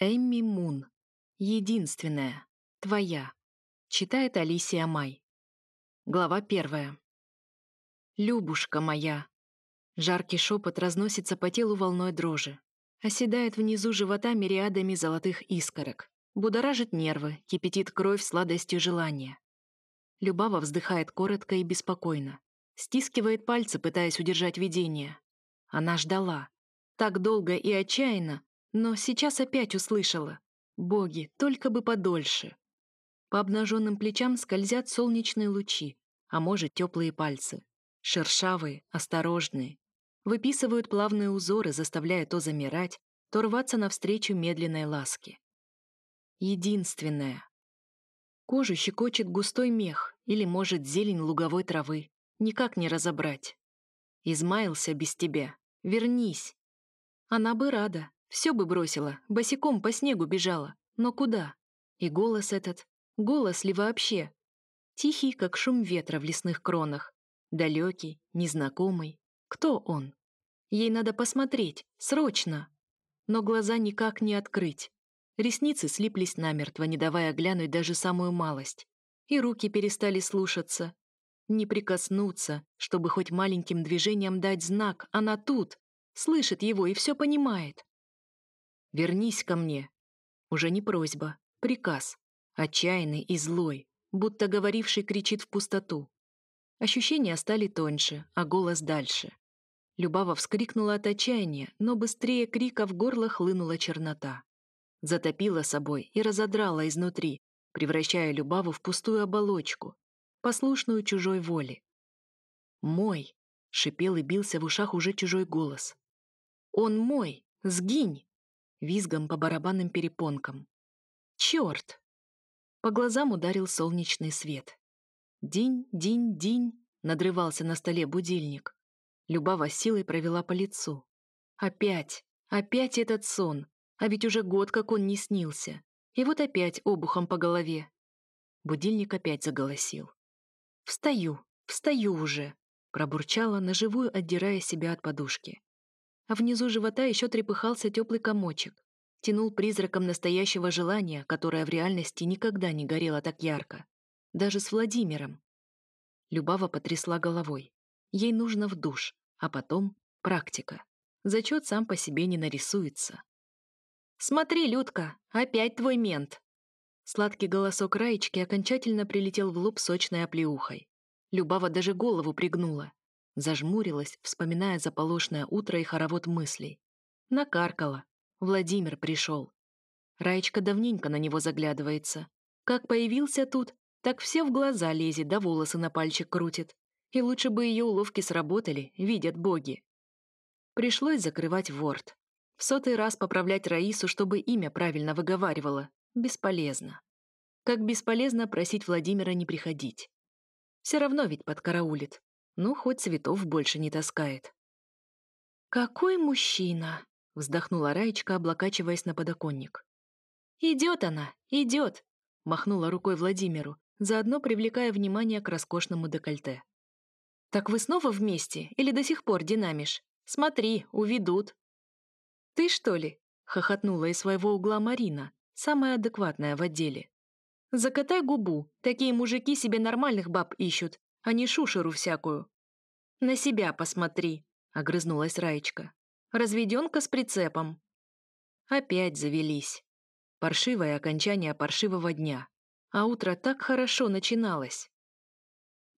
Эмми Мун. Единственная. Твоя. Читает Алисия Май. Глава первая. «Любушка моя!» Жаркий шепот разносится по телу волной дрожи. Оседает внизу живота мириадами золотых искорок. Будоражит нервы, кипятит кровь сладостью желания. Любава вздыхает коротко и беспокойно. Стискивает пальцы, пытаясь удержать видение. Она ждала. Так долго и отчаянно, но сейчас опять услышала. Боги, только бы подольше. По обнаженным плечам скользят солнечные лучи, а может, теплые пальцы. Шершавые, осторожные. Выписывают плавные узоры, заставляя то замирать, то рваться навстречу медленной ласке. Единственное. Кожу щекочет густой мех или, может, зелень луговой травы. Никак не разобрать. Измаялся без тебя. Вернись. Она бы рада, все бы бросила, босиком по снегу бежала. Но куда? И голос этот, голос ли вообще? Тихий, как шум ветра в лесных кронах. Далекий, незнакомый. Кто он? Ей надо посмотреть, срочно. Но глаза никак не открыть. Ресницы слиплись намертво, не давая глянуть даже самую малость. И руки перестали слушаться. Не прикоснуться, чтобы хоть маленьким движением дать знак, она тут, слышит его и все понимает. «Вернись ко мне». Уже не просьба, приказ, отчаянный и злой, будто говоривший кричит в пустоту. Ощущения стали тоньше, а голос дальше. Любава вскрикнула от отчаяния, но быстрее крика в горло хлынула чернота. Затопила собой и разодрала изнутри, превращая Любаву в пустую оболочку, послушную чужой воле. «Мой!» — шипел и бился в ушах уже чужой голос. «Он мой! Сгинь!» Визгом по барабанным перепонкам. Черт! По глазам ударил солнечный свет. Динь, динь, динь, надрывался на столе будильник. Любава силой провела по лицу. Опять, опять этот сон, а ведь уже год как он не снился. И вот опять обухом по голове. Будильник опять заголосил. «Встаю, встаю уже!» пробурчала, наживую отдирая себя от подушки а внизу живота еще трепыхался теплый комочек. Тянул призраком настоящего желания, которое в реальности никогда не горело так ярко. Даже с Владимиром. Любава потрясла головой. Ей нужно в душ, а потом практика. Зачет сам по себе не нарисуется. «Смотри, Людка, опять твой мент!» Сладкий голосок Раечки окончательно прилетел в лоб сочной оплеухой. Любава даже голову пригнула. Зажмурилась, вспоминая заполошное утро и хоровод мыслей. Накаркала. Владимир пришел. Раечка давненько на него заглядывается. Как появился тут, так все в глаза лезет, да волосы на пальчик крутит. И лучше бы ее уловки сработали, видят боги. Пришлось закрывать ворд. В сотый раз поправлять Раису, чтобы имя правильно выговаривала. Бесполезно. Как бесполезно просить Владимира не приходить. Все равно ведь подкараулит. Ну, хоть цветов больше не таскает. «Какой мужчина!» — вздохнула Раечка, облокачиваясь на подоконник. «Идет она, идет!» — махнула рукой Владимиру, заодно привлекая внимание к роскошному декольте. «Так вы снова вместе или до сих пор динамишь? Смотри, уведут!» «Ты что ли?» — хохотнула из своего угла Марина, самая адекватная в отделе. «Закатай губу, такие мужики себе нормальных баб ищут, а не шушеру всякую. «На себя посмотри», — огрызнулась Раечка. «Разведенка с прицепом». Опять завелись. Паршивое окончание паршивого дня. А утро так хорошо начиналось.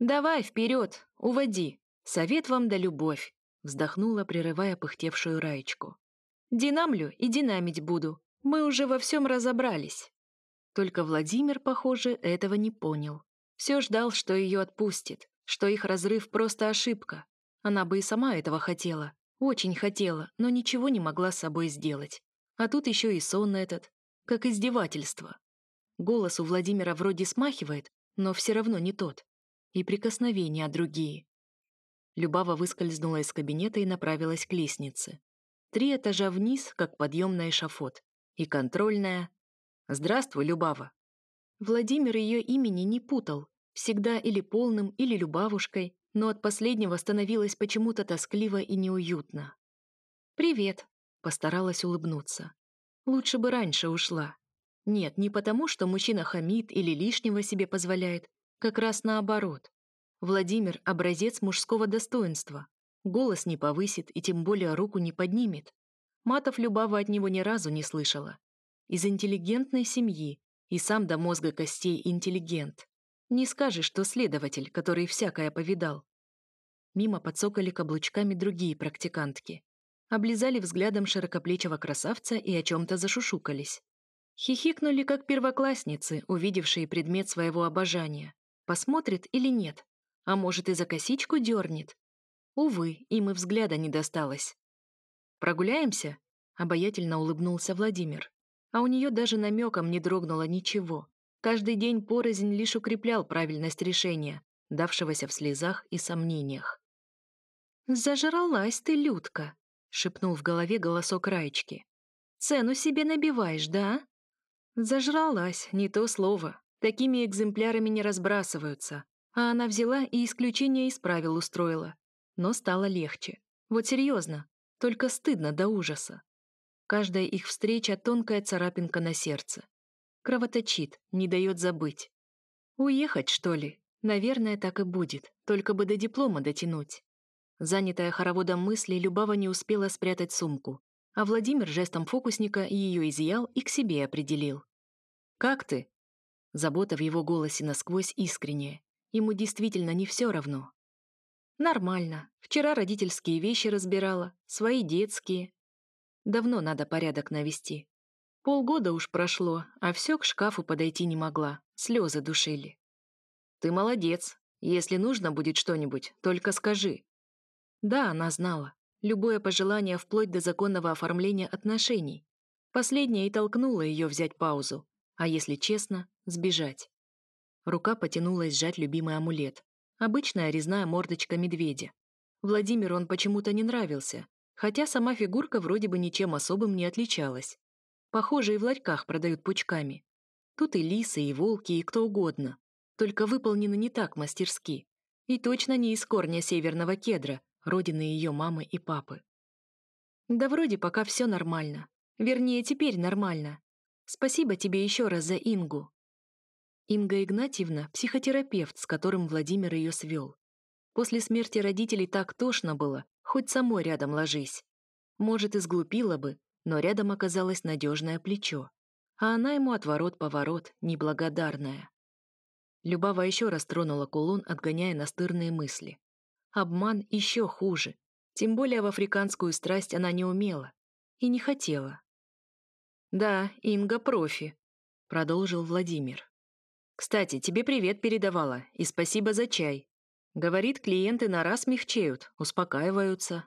«Давай, вперед, уводи. Совет вам да любовь», — вздохнула, прерывая пыхтевшую Раечку. «Динамлю и динамить буду. Мы уже во всем разобрались». Только Владимир, похоже, этого не понял. Все ждал, что ее отпустит, что их разрыв просто ошибка. Она бы и сама этого хотела, очень хотела, но ничего не могла с собой сделать. А тут еще и сон этот, как издевательство. Голос у Владимира вроде смахивает, но все равно не тот. И прикосновения другие. Любава выскользнула из кабинета и направилась к лестнице. Три этажа вниз, как подъемный эшафот. И контрольная. «Здравствуй, Любава». Владимир ее имени не путал, всегда или полным, или любавушкой, но от последнего становилось почему-то тоскливо и неуютно. «Привет», — постаралась улыбнуться. Лучше бы раньше ушла. Нет, не потому, что мужчина хамит или лишнего себе позволяет, как раз наоборот. Владимир — образец мужского достоинства. Голос не повысит и тем более руку не поднимет. Матов Любава от него ни разу не слышала. Из интеллигентной семьи и сам до мозга костей интеллигент. Не скажешь, что следователь, который всякое повидал. Мимо подсокали каблучками другие практикантки. Облизали взглядом широкоплечего красавца и о чем-то зашушукались. Хихикнули, как первоклассницы, увидевшие предмет своего обожания. Посмотрит или нет? А может, и за косичку дернет? Увы, им и взгляда не досталось. «Прогуляемся?» — обаятельно улыбнулся Владимир. А у нее даже намеком не дрогнуло ничего. Каждый день порознь лишь укреплял правильность решения, давшегося в слезах и сомнениях. «Зажралась ты, Людка!» — шепнул в голове голосок Раечки. «Цену себе набиваешь, да?» Зажралась, не то слово. Такими экземплярами не разбрасываются. А она взяла и исключение из правил устроила. Но стало легче. Вот серьезно, только стыдно до ужаса. Каждая их встреча — тонкая царапинка на сердце. Кровоточит, не дает забыть. Уехать, что ли? Наверное, так и будет, только бы до диплома дотянуть. Занятая хороводом мыслей, Любава не успела спрятать сумку, а Владимир жестом фокусника ее изъял и к себе определил. «Как ты?» Забота в его голосе насквозь искренняя. Ему действительно не все равно. «Нормально. Вчера родительские вещи разбирала, свои детские. Давно надо порядок навести. Полгода уж прошло, а все к шкафу подойти не могла, слезы душили. «Ты молодец. Если нужно будет что-нибудь, только скажи». Да, она знала. Любое пожелание вплоть до законного оформления отношений. Последнее и толкнуло ее взять паузу, а если честно, сбежать. Рука потянулась сжать любимый амулет. Обычная резная мордочка медведя. Владимиру он почему-то не нравился, хотя сама фигурка вроде бы ничем особым не отличалась. Похожие в ларьках продают пучками. Тут и лисы, и волки, и кто угодно. Только выполнены не так мастерски. И точно не из корня северного кедра, родины ее мамы и папы. Да вроде пока все нормально. Вернее, теперь нормально. Спасибо тебе еще раз за Ингу. Инга Игнатьевна — психотерапевт, с которым Владимир ее свел. После смерти родителей так тошно было, хоть самой рядом ложись. Может, и сглупила бы, но рядом оказалось надежное плечо. А она ему отворот-поворот, неблагодарная. Любава еще раз тронула кулон, отгоняя настырные мысли. Обман еще хуже. Тем более в африканскую страсть она не умела. И не хотела. «Да, Инга профи», — продолжил Владимир. Кстати, тебе привет передавала, и спасибо за чай. Говорит, клиенты на раз мягчеют, успокаиваются.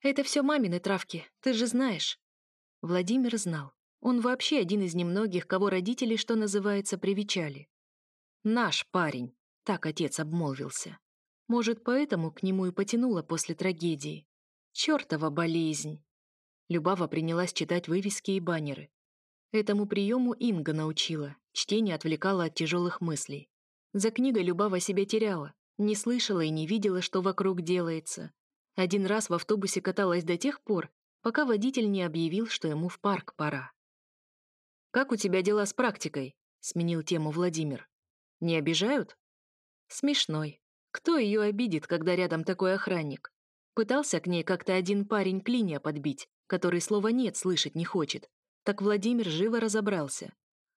Это все мамины травки, ты же знаешь. Владимир знал. Он вообще один из немногих, кого родители, что называется, привечали. «Наш парень», — так отец обмолвился. Может, поэтому к нему и потянуло после трагедии. Чёртова болезнь. Любава принялась читать вывески и баннеры. Этому приему Инга научила, чтение отвлекало от тяжелых мыслей. За книгой Любава себя теряла, не слышала и не видела, что вокруг делается. Один раз в автобусе каталась до тех пор, пока водитель не объявил, что ему в парк пора. «Как у тебя дела с практикой?» — сменил тему Владимир. «Не обижают?» «Смешной. Кто ее обидит, когда рядом такой охранник? Пытался к ней как-то один парень клинья подбить, который слова «нет» слышать не хочет, так Владимир живо разобрался.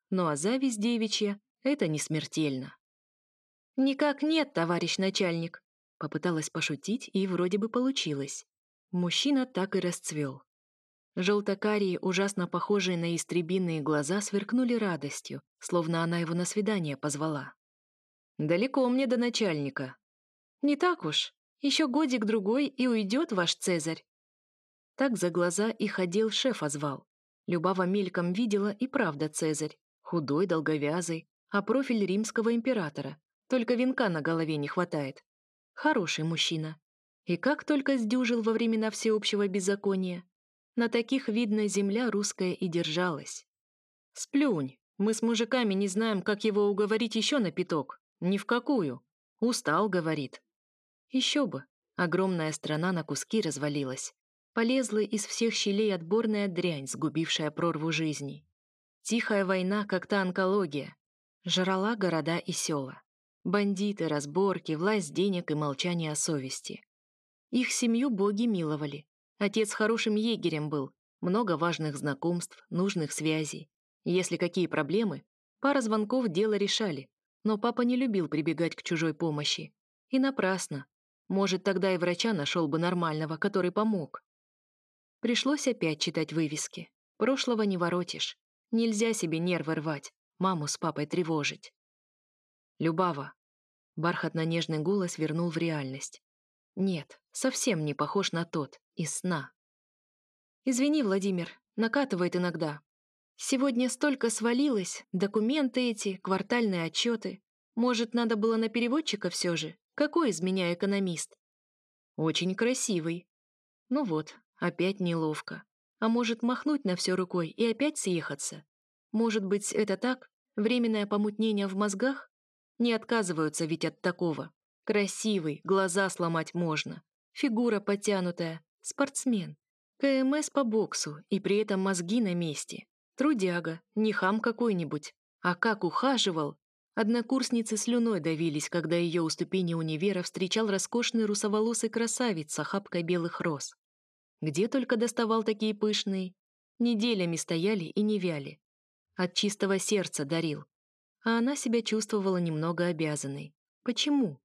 Ну а зависть девичья — это не смертельно. «Никак нет, товарищ начальник», — попыталась пошутить, и вроде бы получилось. Мужчина так и расцвел. Желтокарие, ужасно похожие на истребиные глаза, сверкнули радостью, словно она его на свидание позвала. «Далеко мне до начальника». «Не так уж. Еще годик-другой, и уйдет ваш Цезарь». Так за глаза и ходил шеф озвал. Любава мельком видела и правда Цезарь, худой, долговязый, а профиль римского императора, только венка на голове не хватает. Хороший мужчина. И как только сдюжил во времена всеобщего беззакония. На таких, видно, земля русская и держалась. Сплюнь, мы с мужиками не знаем, как его уговорить еще на пяток. Ни в какую. Устал, говорит. Еще бы. Огромная страна на куски развалилась. Полезла из всех щелей отборная дрянь, сгубившая прорву жизни. Тихая война, как та онкология. Жрала города и села. Бандиты, разборки, власть денег и молчание о совести. Их семью боги миловали. Отец хорошим егерем был, много важных знакомств, нужных связей. Если какие проблемы, пара звонков дело решали. Но папа не любил прибегать к чужой помощи. И напрасно. Может, тогда и врача нашел бы нормального, который помог. Пришлось опять читать вывески. Прошлого не воротишь. Нельзя себе нервы рвать, маму с папой тревожить. Любава. Бархатно-нежный голос вернул в реальность. Нет, совсем не похож на тот, из сна. «Извини, Владимир, накатывает иногда. Сегодня столько свалилось, документы эти, квартальные отчеты. Может, надо было на переводчика все же? Какой из меня экономист?» «Очень красивый». Ну вот, опять неловко. А может, махнуть на все рукой и опять съехаться? Может быть, это так? Временное помутнение в мозгах? Не отказываются ведь от такого. Красивый, глаза сломать можно. Фигура подтянутая, спортсмен. КМС по боксу, и при этом мозги на месте. Трудяга, не хам какой-нибудь. А как ухаживал! Однокурсницы слюной давились, когда ее у ступени универа встречал роскошный русоволосый красавец с охапкой белых роз. Где только доставал такие пышные. Неделями стояли и не вяли. От чистого сердца дарил. А она себя чувствовала немного обязанной. Почему?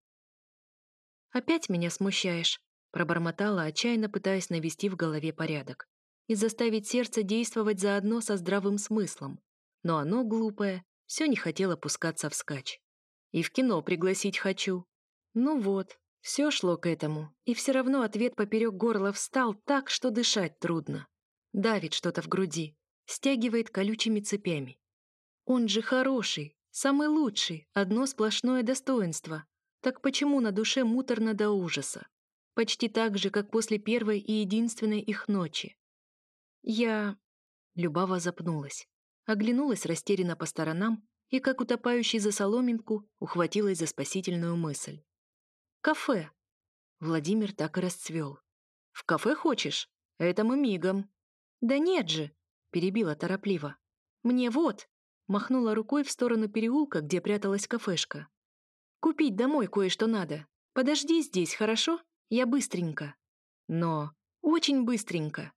«Опять меня смущаешь», Пробормотала, отчаянно пытаясь навести в голове порядок и заставить сердце действовать заодно со здравым смыслом. Но оно, глупое, все не хотело пускаться вскачь. И в кино пригласить хочу. Ну вот, все шло к этому, и все равно ответ поперек горла встал так, что дышать трудно. Давит что-то в груди, стягивает колючими цепями. Он же хороший, самый лучший, одно сплошное достоинство. Так почему на душе муторно до ужаса? Почти так же, как после первой и единственной их ночи. Я... Любава запнулась. Оглянулась растерянно по сторонам и, как утопающий за соломинку, ухватилась за спасительную мысль. «Кафе!» Владимир так и расцвел. «В кафе хочешь? Это мы мигом». «Да нет же!» — перебила торопливо. «Мне вот!» — махнула рукой в сторону переулка, где пряталась кафешка. «Купить домой кое-что надо. Подожди здесь, хорошо?» Я быстренько. Но очень быстренько.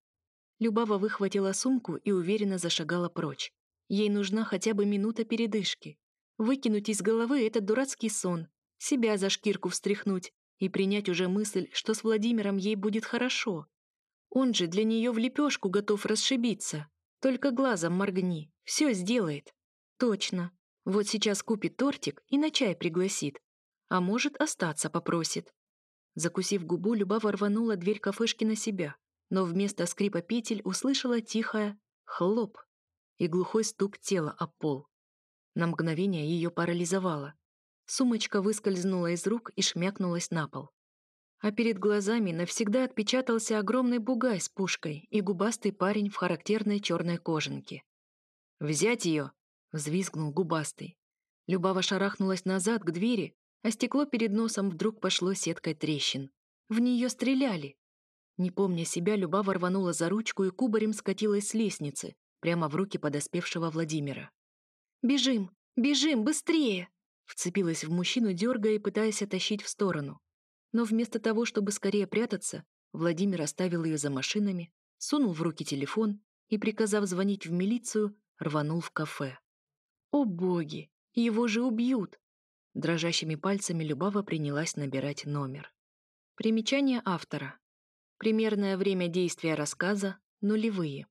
Любава выхватила сумку и уверенно зашагала прочь. Ей нужна хотя бы минута передышки. Выкинуть из головы этот дурацкий сон, себя за шкирку встряхнуть и принять уже мысль, что с Владимиром ей будет хорошо. Он же для нее в лепешку готов расшибиться. Только глазом моргни, все сделает. Точно. Вот сейчас купит тортик и на чай пригласит. А может, остаться попросит. Закусив губу, Любава рванула дверь кафешки на себя, но вместо скрипа петель услышала тихое «хлоп» и глухой стук тела о пол. На мгновение ее парализовало. Сумочка выскользнула из рук и шмякнулась на пол. А перед глазами навсегда отпечатался огромный бугай с пушкой и губастый парень в характерной черной кожанке. «Взять ее!» — взвизгнул губастый. Любава шарахнулась назад к двери, а стекло перед носом вдруг пошло сеткой трещин. В нее стреляли. Не помня себя, Любава рванула за ручку и кубарем скатилась с лестницы, прямо в руки подоспевшего Владимира. «Бежим! Бежим! Быстрее!» Вцепилась в мужчину, дергая и пытаясь оттащить в сторону. Но вместо того, чтобы скорее прятаться, Владимир оставил ее за машинами, сунул в руки телефон и, приказав звонить в милицию, рванул в кафе. «О боги! Его же убьют! Дрожащими пальцами Любава принялась набирать номер. Примечание автора. Примерное время действия рассказа – нулевые.